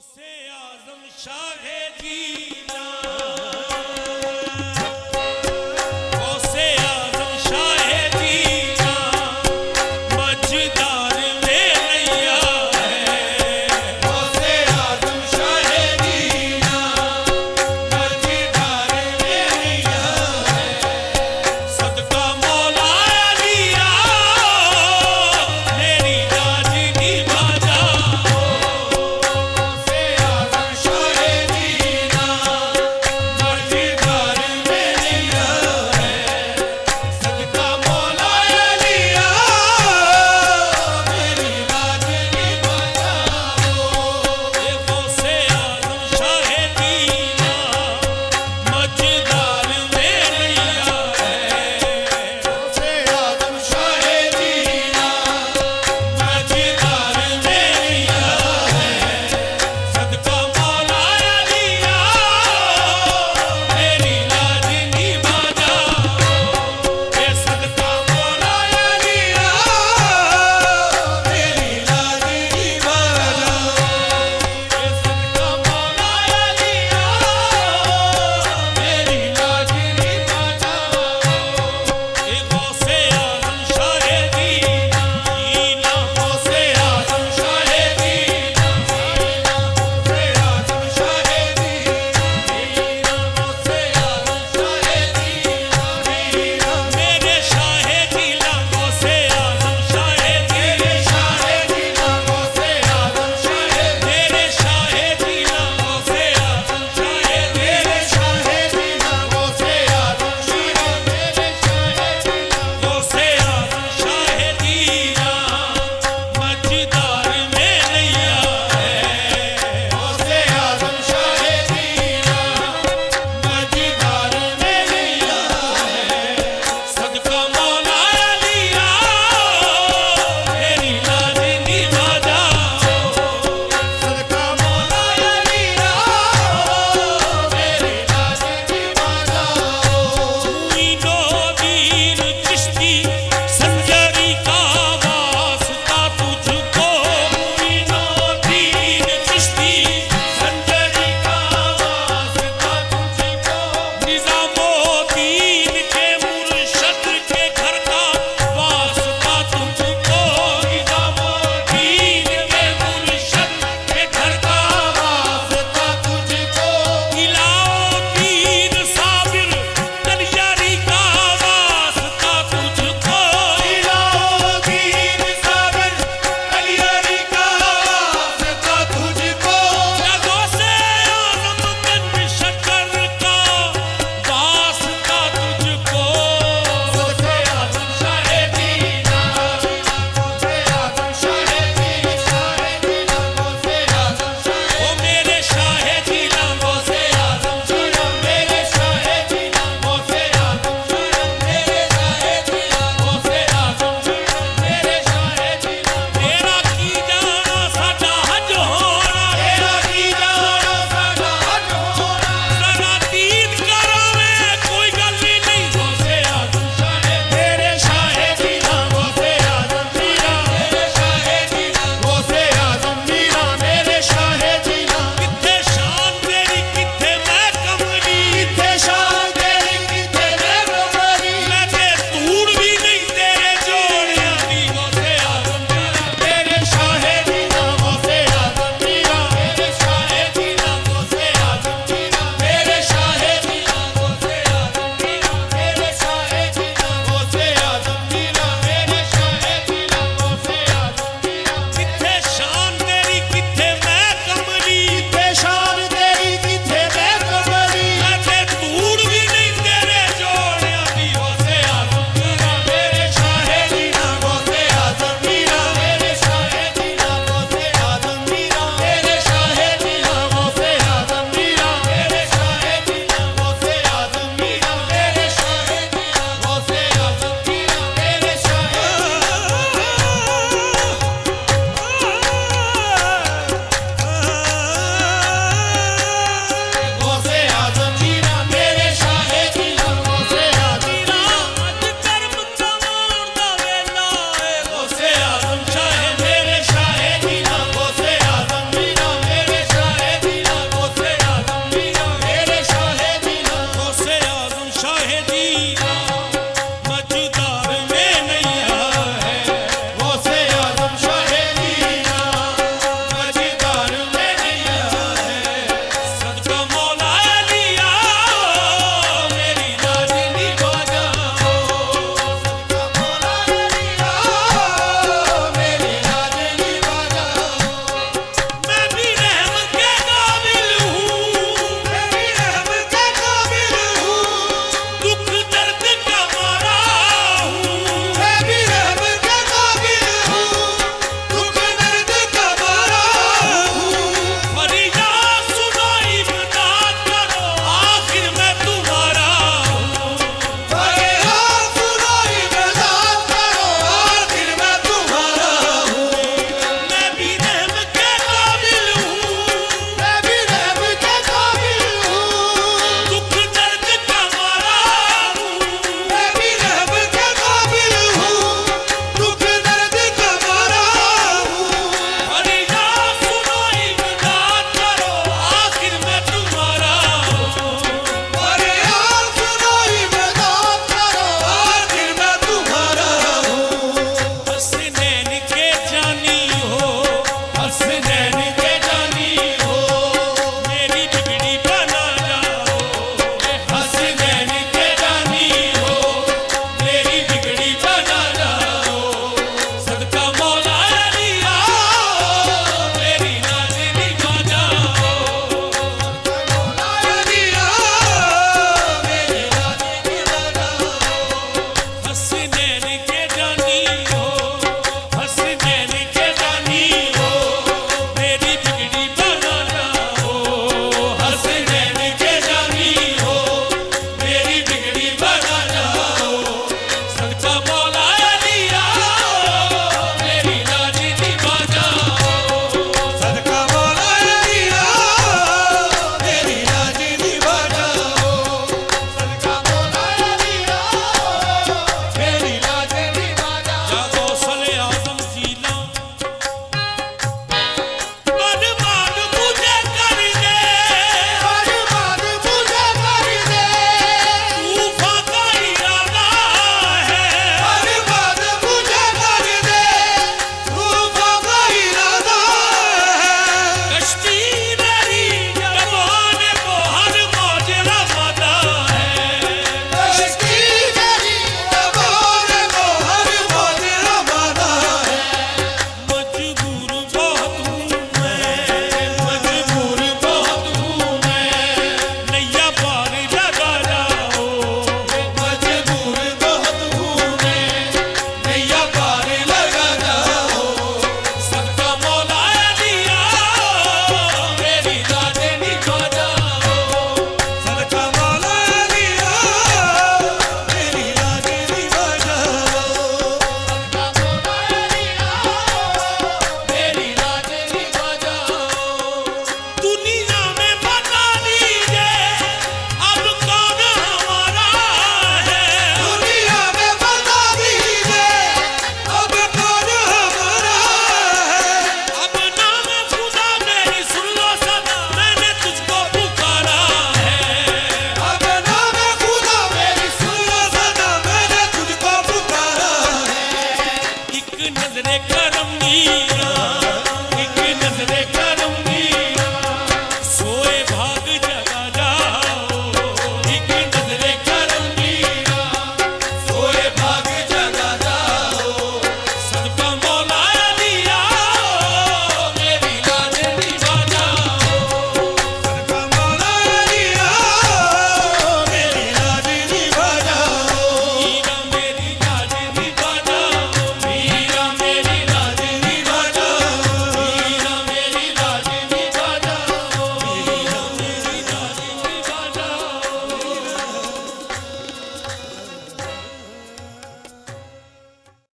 से आज़म शाह जी।